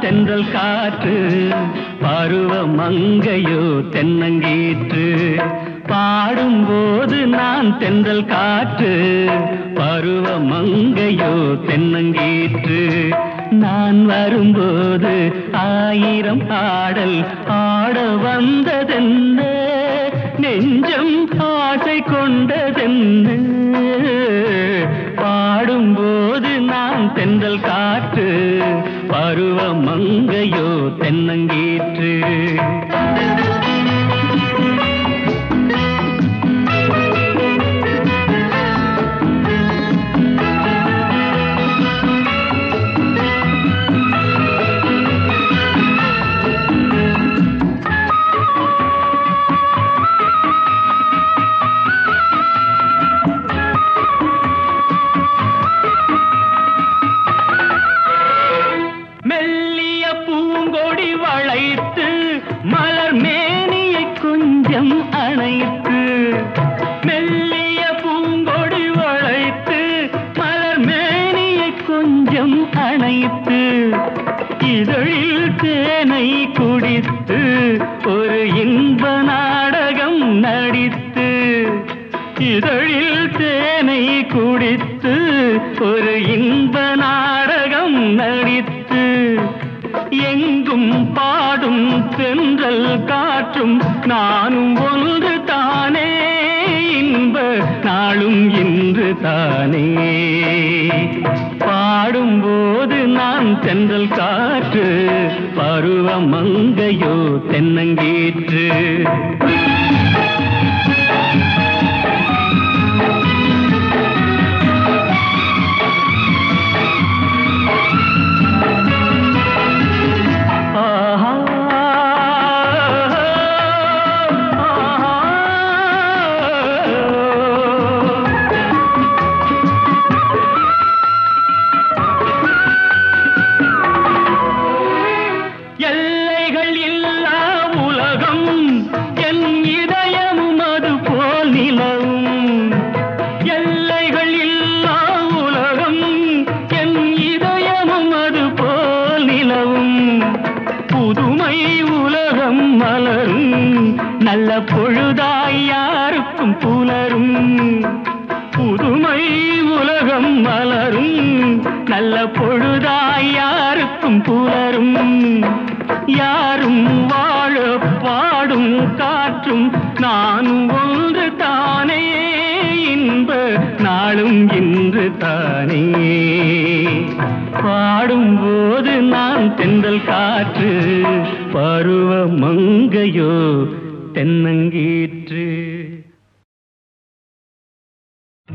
தென்றல் காற்று பருவ மங்கையோ தென்னங்கீற்று. பாடும்போது நான் தென்றல் காற்று பருவ மங்கையோ தென்னங்கீற்று. நான் வரும்போது ஆயிரம் பாடல் ஆட வந்ததென்ன? நெஞ்சம் ஆசை கொண்டு காற்று பருவ மங்கையோ தென்னங்கீற்று. அணைத்து இதழில் தேனை குடித்து ஒரு இன்ப நாடகம் நடித்து இதழில் தேனை குடித்து ஒரு இன்ப நாடகம் நடித்து எங்கும் பாடும் தென்றல் காற்றும் நானும் ஒன்று தானே இன்ப நாளும் இன்று தானே பாடும்போது நான் தென்றல் காற்று பருவ மங்கையோ தென்னங்கீற்று. புதுமை உலகம் மலரும். நல்ல பொழுதாய் யாருக்கும் புலரும். புதுமை உலகம் மலரும். நல்ல பொழுதாய் யாருக்கும் புலரும். யாரும் வாழ பாடும் காற்றும் நானும் ஒன்று தானே. இன்ப நாளும் இன்று தானே. பாடும் போது நான் தென்றல் காற்று பருவ மங்கையோ தென்னங்கீற்று.